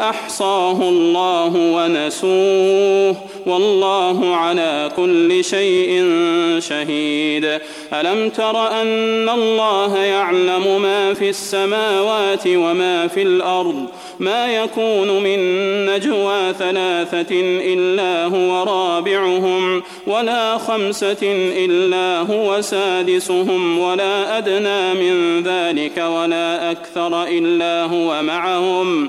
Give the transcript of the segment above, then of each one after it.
أحصاه الله ونسوه والله على كل شيء شهيد. ألم تر أن الله يعلم ما في السماوات وما في الأرض؟ ما يكون من نجوى ثلاثة إلا هو رابعهم ولا خمسة إلا هو سادسهم ولا أدنى من ذلك ولا أكثر إلا هو معهم.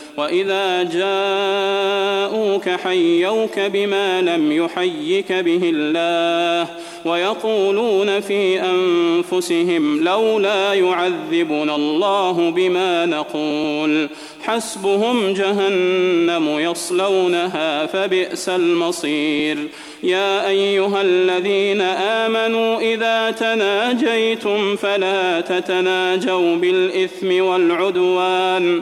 وإذا جاءوك حيوك بما لم يحيك به الله ويقولون في أنفسهم لولا يعذبنا الله بما نقول حسبهم جهنم يصلونها فبئس المصير يا ايها الذين امنوا اذا تناجيتم فلا تتناجوا بالاثم والعدوان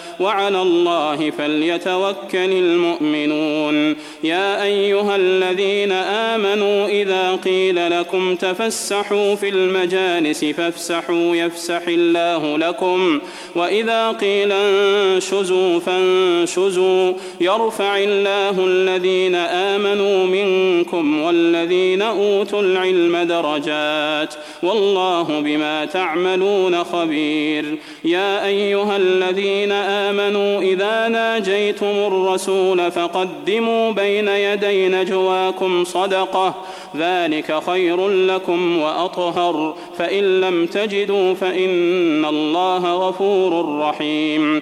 وعلى الله فليتوكل المؤمنون. يا أيها الذين آمنوا قيل لكم تفسحوا في المجالس فافسحوا يفسح الله لكم. وإذا قيل انشزوا فانشزوا. يرفع الله الذين آمنوا منكم والذين أوتوا العلم درجات. والله بما تعملون خبير. يا أيها الذين آمنوا إذا ناجيتم الرسول فقدموا بين يدي نجواكم صدقة. ذلك خير لكم وأطهر. فإن لم تجدوا فإن الله غفور رحيم.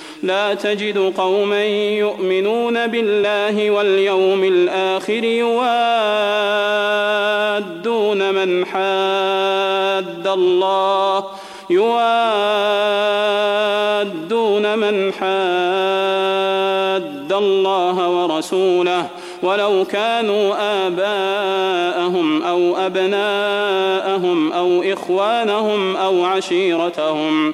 لا تجد قوما يؤمنون بالله واليوم الآخر يوادون من حاد الله. يوادون من حاد الله ورسوله. ولو كانوا آباءهم أو أبناءهم أو إخوانهم أو عشيرتهم.